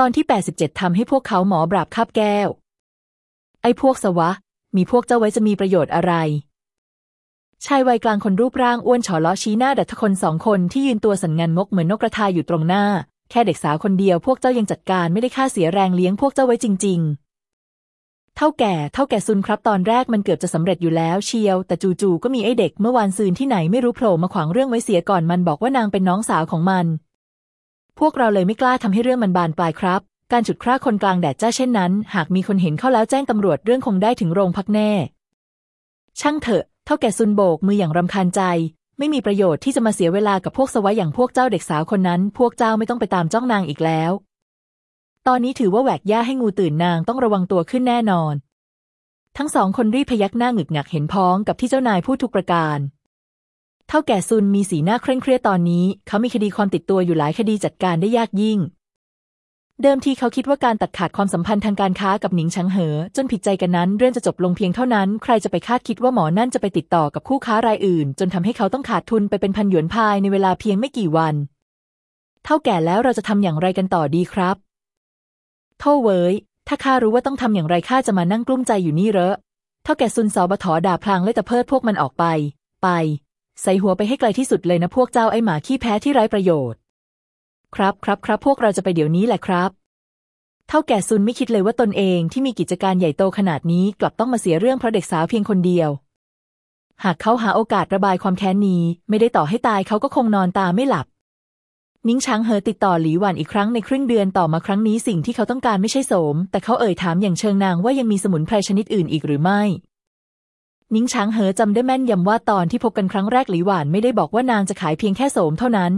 ตอนที่ 87ทำให้พวกเขาหมอบราบคาบแก้ว ไอ้พวกสวะ มีพวกเจ้าไว้จะมีประโยชน์อะไร ชายวัยกลางคนรูปร่างอ้วนฉอล้อชี้หน้าดัดคนสองคนที่ยืนตัวสันงันงกเหมือนนกกระทาอยู่ตรงหน้า แค่เด็กสาวคนเดียวพวกเจ้ายังจัดการไม่ได้ค่าเสียแรงเลี้ยงพวกเจ้าไว้จริง ๆเท่าแก่เท่าแก่ซุนครับตอนแรกมันเกือบจะสำเร็จอยู่แล้วเชียว แต่จู่ๆก็มีไอ้เด็กเมื่อวานซืนที่ไหนไม่รู้โผล่มาขวางเรื่องไว้เสียก่อนมันบอกว่านางเป็นน้องสาวของมัน พวกเราเลยไม่กล้าทำให้เรื่องมันบานปลายครับ การฉุดคร่าคนกลางแดดจ้าเช่นนั้น หากมีคนเห็นเข้าแล้วแจ้งตำรวจเรื่องคงได้ถึงโรงพักแน่ ช่างเถอะ เท่าแก่ซุนโบกมืออย่างรำคาญใจ ไม่มีประโยชน์ที่จะมาเสียเวลากับพวกสวะอย่างพวกเจ้าเด็กสาวคนนั้น พวกเจ้าไม่ต้องไปตามจ้องนางอีกแล้ว ตอนนี้ถือว่าแหวกย่าให้งูตื่นนางต้องระวังตัวขึ้นแน่นอน ทั้งสองคนรีบพยักหน้าหงึกหงักเห็นพ้องกับที่เจ้านายพูดทุกประการ เท่าแก่ซุนมีสีหน้าเคร่งเครียดตอนนี้ เขามีคดีความติดตัวอยู่หลายคดีจัดการได้ยากยิ่ง เดิมทีเขาคิดว่าการตัดขาดความสัมพันธ์ทางการค้ากับหนิงชังเหอ จนผิดใจกันนั้น เรื่องจะจบลงเพียงเท่านั้น ใครจะไปคาดคิดว่าหมอนั่นจะไปติดต่อกับคู่ค้ารายอื่น จนทำให้เขาต้องขาดทุนไปเป็นพันหยวนภายในเวลาเพียงไม่กี่วัน เท่าแก่แล้วเราจะทำอย่างไรกันต่อดีครับโท่เว้ยถ้าข้ารู้ว่าต้องทำอย่างไรข้าจะมานั่งกลุ้มใจอยู่นี่เหรอเท่าแก่ซุนสอบถอด่าพลางเลยตะเพิดพวกมันออกไป ไป ใส่หัวไปให้ไกลที่สุดเลยนะพวกเจ้าไอหมาขี้แพ้ที่ไร้ประโยชน์ ครับครับครับพวกเราจะไปเดี๋ยวนี้แหละครับเท่าแก่ซุนไม่คิดเลยว่าตนเองที่มีกิจการใหญ่โตขนาดนี้กลับต้องมาเสียเรื่องเพราะเด็กสาวเพียงคนเดียว หากเขาหาโอกาสระบายความแค้นนี้ ไม่ได้ต่อให้ตายเขาก็คงนอนตาไม่หลับ นิ้งช้างเหอติดต่อหลีหวันอีกครั้งในครึ่งเดือนต่อมาครั้งนี้สิ่งที่เขาต้องการไม่ใช่โสม แต่เขาเอ่ยถามอย่างเชิงนางว่ายังมีสมุนไพรชนิดอื่นอีกหรือไม่ นิ้งช้างเหอจำได้แม่นยำว่าตอนที่พบกันครั้งแรกหลีหวานไม่ได้บอกว่านางจะขายเพียงแค่โสมเท่านั้น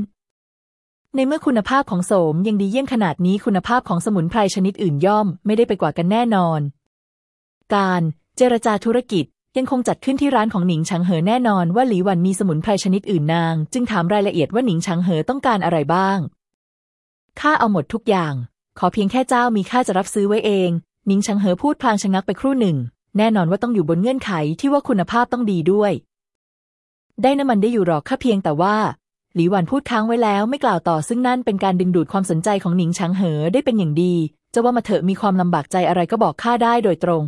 ในเมื่อคุณภาพของโสมยังดีเยี่ยมขนาดนี้คุณภาพของสมุนไพรชนิดอื่นย่อมไม่ได้ไปกว่ากันแน่นอน การเจรจาธุรกิจยังคงจัดขึ้นที่ร้านของหนิงชังเหอแน่นอนว่าหลีหวันมีสมุนไพรชนิดอื่นนาง จึงถามรายละเอียดว่าหนิงชังเหอต้องการอะไรบ้างข้าเอาหมดทุกอย่าง ขอเพียงแค่เจ้ามีค่าจะรับซื้อไว้เองหนิงชังเหอพูดพลางชะงักไปครู่หนึ่ง แน่นอนว่าต้องอยู่บนเงื่อนไขที่ว่าคุณภาพต้องดีด้วย ได้น้ำมันได้อยู่หรอกข้าเพียงแต่ว่า หลีหวันพูดค้างไว้แล้วไม่กล่าวต่อซึ่งนั่นเป็นการดึงดูดความสนใจของหนิงชังเหอได้เป็นอย่างดี จะว่ามาเถอะมีความลำบากใจอะไรก็บอกข้าได้โดยตรง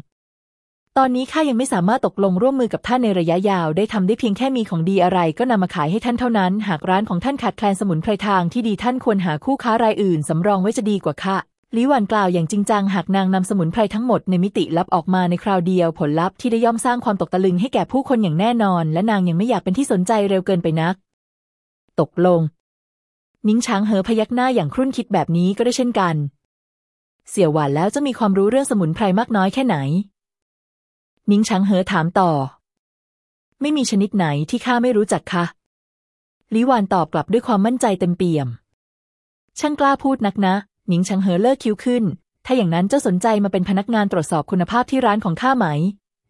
ตอนนี้ข้ายังไม่สามารถตกลงร่วมมือกับท่านในระยะยาว ได้ทำได้เพียงแค่มีของดีอะไร ก็นำมาขายให้ท่านเท่านั้น หากร้านของท่านขาดแคลนสมุนไพรทางที่ดีท่านควรหาคู่ค้ารายอื่นสำรองไว้จะดีกว่าค่ะ ลิหวันกล่าวอย่างจริงจังหากนางนำสมุนไพรทั้งหมดในมิติลับออกมาในคราวเดียว ผลลัพธ์ที่ได้ย่อมสร้างความตกตะลึงให้แก่ผู้คนอย่างแน่นอน และนางยังไม่อยากเป็นที่สนใจเร็วเกินไปนัก ตกลง นิ้งช้างเหอพยักหน้าอย่างครุ่นคิดแบบนี้ก็ได้เช่นกัน เสี่ยวหวานแล้วจะมีความรู้เรื่องสมุนไพรมากน้อยแค่ไหน นิ้งช้างเหอถามต่อ ไม่มีชนิดไหนที่ข้าไม่รู้จักคะลิหวานตอบกลับด้วยความมั่นใจเต็มเปี่ยม ช่างกล้าพูดนักนะ หนิงชังเหอเลิกคิ้วขึ้น ถ้าอย่างนั้นเจ้าสนใจมาเป็นพนักงานตรวจสอบคุณภาพที่ร้านของข้าไหม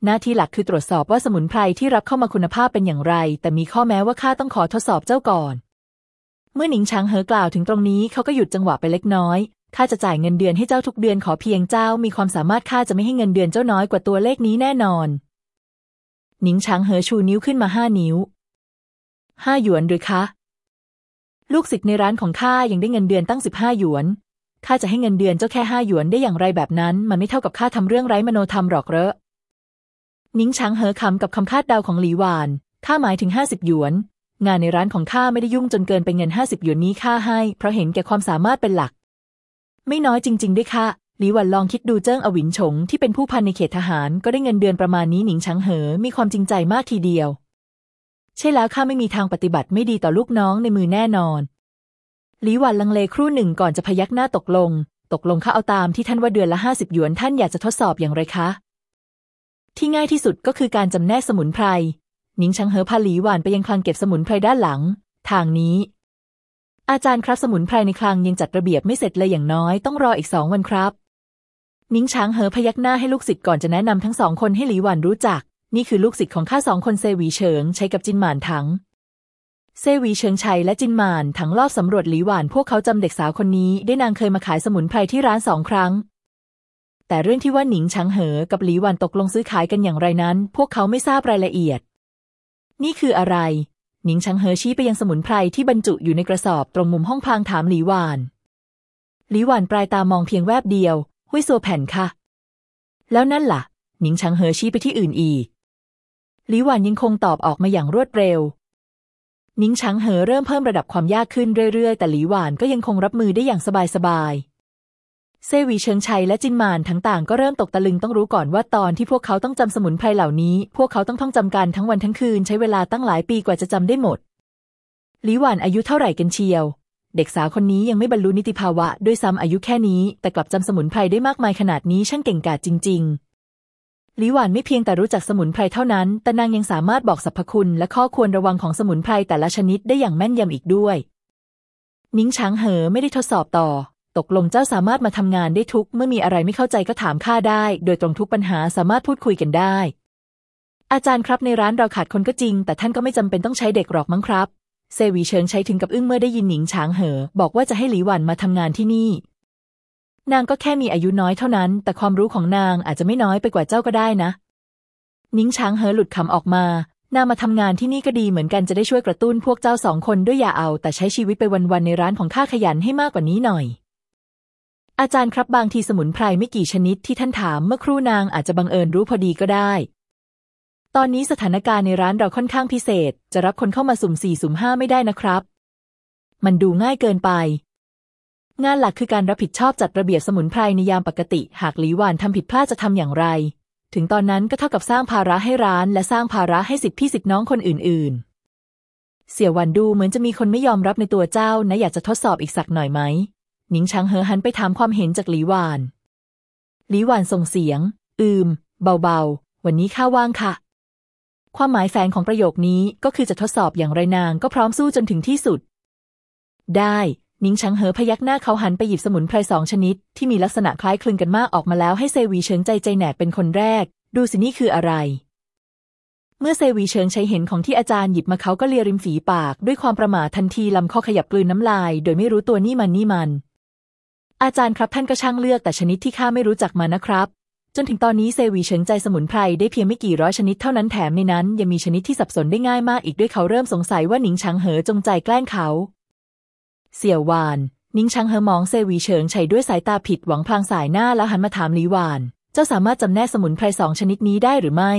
หน้าที่หลักคือตรวจสอบว่าสมุนไพรที่รับเข้ามาคุณภาพเป็นอย่างไร แต่มีข้อแม้ว่าข้าต้องขอทดสอบเจ้าก่อน เมื่อหนิงช้างเหอกล่าวถึงตรงนี้เขาก็หยุดจังหวะไปเล็กน้อยข้าจะจ่ายเงินเดือนให้เจ้าทุกเดือนขอเพียงเจ้ามีความสามารถข้าจะไม่ให้เงินเดือนเจ้าน้อยกว่าตัวเลขนี้แน่นอนหนิงช้างเหอชูนิ้วขึ้นมาห้านิ้วห้าหยวนหรือคะ ลูกศิษย์ในร้านของข้ายังได้เงินเดือนตั้งสิบห้าหยวน ข้าจะให้เงินเดือนเจ้าแค่ห้าหยวนได้อย่างไรแบบนั้น มันไม่เท่ากับข้าทำเรื่องไร้มโนธรรมหรอกเหรอนิ้งช้างเหอคำกับคำคาดเดาของหลีหวานข้าหมายถึงห้าสิบหยวน งานในร้านของข้าไม่ได้ยุ่งจนเกินไปเงินห้าสิบหยวนนี้ข้าให้ เพราะเห็นแก่ความสามารถเป็นหลัก ไม่น้อยจริง ๆ ด้วยค่ะหลีหวันลองคิดดูเจิ้งอวินฉงที่เป็นผู้พันในเขตทหาร ก็ได้เงินเดือนประมาณนี้หนิงช้างเหอมีความจริงใจมากทีเดียว ใช่แล้วข้าไม่มีทางปฏิบัติไม่ดีต่อลูกน้องในมือแน่นอน หลีหวันลังเลครู่หนึ่งก่อนจะพยักหน้าตกลง ตกลงข้าเอาตามที่ท่านว่าเดือนละห้าสิบหยวนท่านอยากจะทดสอบอย่างไรคะ ที่ง่ายที่สุดก็คือการจำแนกสมุนไพรนิงชังเหอพาหลีหวานไปยังคลังเก็บสมุนไพรด้านหลัง ทางนี้ อาจารย์ครับสมุนไพรในคลังยังจัดระเบียบไม่เสร็จเลยอย่างน้อยต้องรออีกสองวันครับ นิ้งช้างเหอพยักหน้าให้ลูกศิษย์ก่อนจะแนะนำทั้งสองคนให้หลีหวานรู้จัก นี่คือลูกศิษย์ของข้าสองคนเซวีเฉิงใช้กับจินหมานถัง เซวีเชิงชัยและจินหมานถังลอบสำรวจหลีหวานพวกเขาจำเด็กสาวคนนี้ได้นางเคยมาขายสมุนไพรที่ร้านสองครั้ง แต่เรื่องที่ว่าหนิงชังเหอกับหลีหวานตกลงซื้อขายกันอย่างไรนั้น พวกเขาไม่ทราบรายละเอียด นี่คืออะไร หนิงชังเหอชี้ไปยังสมุนไพรที่บรรจุอยู่ในกระสอบตรงมุมห้องพางถามหลีหวานหลีหวานปลายตามองเพียงแวบเดียวหุยซัวแผ่นค่ะ แล้วนั่นล่ะ หนิงชังเหอชี้ไปที่อื่นอีกหลีหวานยังคงตอบออกมาอย่างรวดเร็ว นิงชังเหอเริ่มเพิ่มระดับความยากขึ้นเรื่อยๆ แต่หลีหวานก็ยังคงรับมือได้อย่างสบายๆ เซวีเชิงชัยและจินมานทั้งต่างก็เริ่มตกตะลึงต้องรู้ก่อนว่าตอนที่พวกเขาต้องจำสมุนไพรเหล่านี้ พวกเขาต้องท่องจำกันทั้งวันทั้งคืนใช้เวลาตั้งหลายปีกว่าจะจำได้หมด หลีหวานอายุเท่าไหร่กันเชียว เด็กสาวคนนี้ยังไม่บรรลุนิติภาวะ ด้วยซ้ำอายุแค่นี้ แต่กลับจำสมุนไพรได้มากมายขนาดนี้ช่างเก่งกาจจริง ๆ หลีหวานไม่เพียงแต่รู้จักสมุนไพรเท่านั้น แต่นางยังสามารถบอกสรรพคุณและข้อควรระวังของสมุนไพรแต่ละชนิดได้อย่างแม่นยำอีกด้วย นิ้งช้างเหอไม่ได้ทดสอบต่อ ตกลงเจ้าสามารถมาทำงานได้ทุก เมื่อมีอะไรไม่เข้าใจก็ถามข้าได้ โดยตรงทุกปัญหาสามารถพูดคุยกันได้ อาจารย์ครับในร้านเราขาดคนก็จริง แต่ท่านก็ไม่จำเป็นต้องใช้เด็กหรอกมั้งครับ เซวีเฉิงใช้ถึงกับอึ้งเมื่อได้ยินหนิงช้างเหอ บอกว่าจะให้หลีหวันมาทำงานที่นี่ นางก็แค่มีอายุน้อยเท่านั้น แต่ความรู้ของนางอาจจะไม่น้อยไปกว่าเจ้าก็ได้นะ นิ้งช้างเหอหลุดคำออกมา นางมาทำงานที่นี่ก็ดีเหมือนกันจะได้ช่วยกระตุ้นพวกเจ้าสองคนด้วยอย่าเอา แต่ใช้ชีวิตไปวันๆในร้านของข้าขยันให้มากกว่านี้หน่อย อาจารย์ครับบางทีสมุนไพรไม่กี่ชนิดที่ท่านถามเมื่อครู่นางอาจจะบังเอิญรู้พอดีก็ได้ ตอนนี้สถานการณ์ในร้านเราค่อนข้างพิเศษ จะรับคนเข้ามาสุ่มสี่สุ่มห้าไม่ได้นะครับ มันดูง่ายเกินไป งานหลักคือการรับผิดชอบจัดระเบียบสมุนไพรในยามปกติ หากหลีหวานทำผิดพลาดจะทำอย่างไร ถึงตอนนั้นก็เท่ากับสร้างภาระให้ร้าน และสร้างภาระให้สิทธิพี่สิทธิน้องคนอื่น ๆ เสี่ยววันดูเหมือนจะมีคนไม่ยอมรับในตัวเจ้านะอยากจะทดสอบอีกสักหน่อยไหมหนิงช้างเหอหันไปถามความเห็นจากหลีหวาน หลีหวานส่งเสียง อืม เบาๆ วันนี้ข้าว่างค่ะ ความหมายแฝงของประโยคนี้ก็คือจะทดสอบอย่างไรนางก็พร้อมสู้จนถึงที่สุด ได้ นิงชังเหอพยักหน้าเขาหันไปหยิบสมุนไพรสองชนิด ที่มีลักษณะคล้ายคลึงกันมากออกมาแล้วให้เซวีเฉิงใจใจแหนกเป็นคนแรก ดูสินี่คืออะไร เมื่อเซวีเฉิงใช้เห็นของที่อาจารย์หยิบมาเขาก็เลียริมฝีปาก ด้วยความประหม่าทันทีลำคอขยับกลืนน้ำลาย โดยไม่รู้ตัวนี่มันนี่มัน อาจารย์ครับท่านก็ช่างเลือกแต่ชนิดที่ข้าไม่รู้จักมานะครับ จนถึงตอนนี้เซวีเฉิงใจสมุนไพรได้เพียงไม่กี่ร้อยชนิดเท่านั้นแถมในนั้นยังมีชนิดที่สับสนได้ง่ายมากอีกด้วยเขาเริ่มสงสัยว่าหนิงชังเหอจงใจแกล้งเขา เสี่ยวหวาน นิ้งชังเฮอมองเซวีเฉิงไฉด้วยสายตาผิดหวังพลางสายหน้าแล้วหันมาถามหลีหวาน เจ้าสามารถจำแนกสมุนไพรสองชนิดนี้ได้หรือไม่